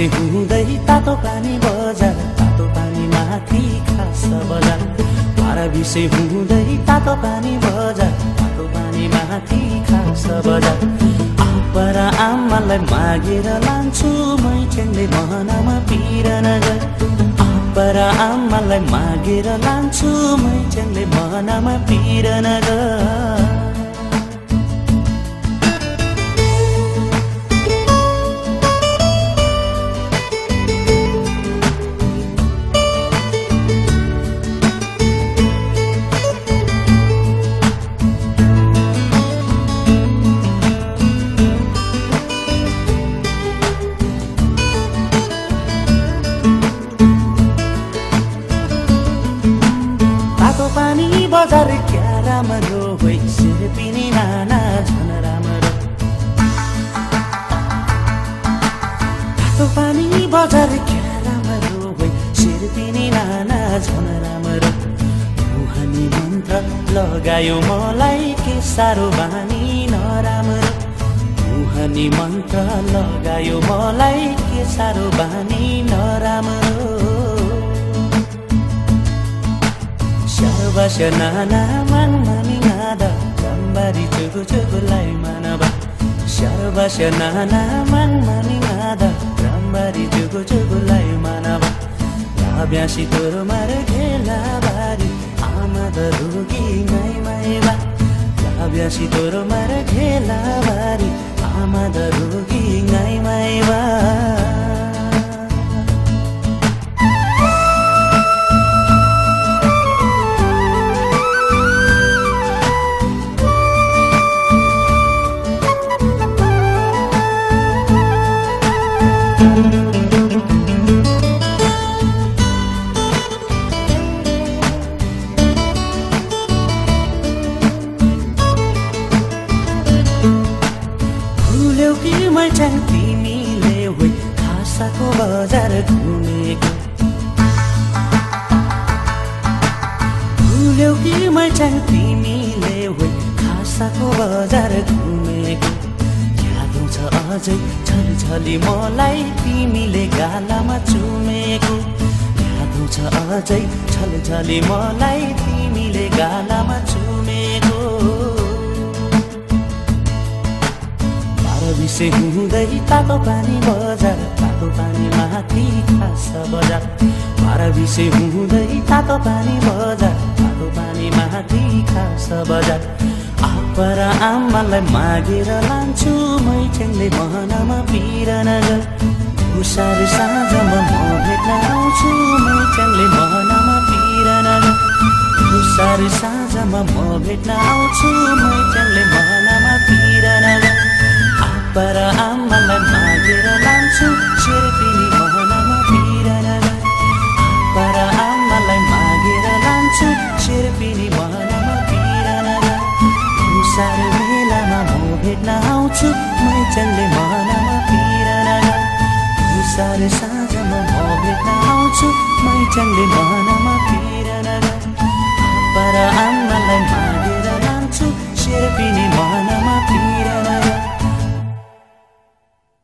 मान्छे हुँदै तातो पानी बजार तातो पानी माथि खास बजार। पाराबिसे हुँदै तातो पानी बजार तातो पानी माथि खास बजार। आप्परा आमालाई मागेर लान्छु मै चेन्डे महनामा पिरन आप्पर आमालाई मागेर लान्छु मै चेन्डे महनामा पिरन राम्रो होइ सिर्पिनी नाना झन राम्रो। तातो पानी बजार क्या राम्रो होइ सिर्पिनी नाना झन राम्रो। मुहानी मन्त्र लगायो मलाई के साह्रो बानी नराम्रो मुहानी मन्त्र लगायो मलाई के साह्रो बानी नराम्रो Sharabasha nana man आकाश नाना मन मानी माधव रामबारी जुगु जुगुलाई मानवा लाभ्यासी तोरो मार खेला बारी आमा त रुगी माई माईवा लाभ्यासी तोरो मार खेला बारी आमा त रुगी माई माईवा मैठाङ तिमीले होइ खासाको बजार घुमेको भुल्यौ कि मैठाङ तिमीले होइ खासाको बजार घुमेको याद आउँछ अझै छलछली मलाई तिमीले गालामा चुमेको याद आउँछ अझै छलछली मलाई तिमीले गालामा चुमेको। बिसे हुँदै तातो पानी बजार तातो पानी माथि खास बजार बिसे हुँदै तातो पानी बजार तातो पानी माथि खास बजार आप्पा र आमालाई मागेर लान्छु मैठेङले महनामा पिर नगर उसार साँझमा म भेट्न आउँछु मैठेङले महनामा पिर नगर उसार साँझमा म भेट्न आउँछु मैठेङले महनामा पिर नगर आप्पा र आमालाई मागेर लान्छु। सिर्पिनी महनामा पिर नगर आप्पा र आमालाई मागेर लान्छु। सिर्पिनी महनामा पिर तुसार मेलामा म भेट्न आउँछु। मैचनले महनामा पिर तुसार साँझमा म भेट्न आउँछु। मैचनले महनामा